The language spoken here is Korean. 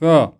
자,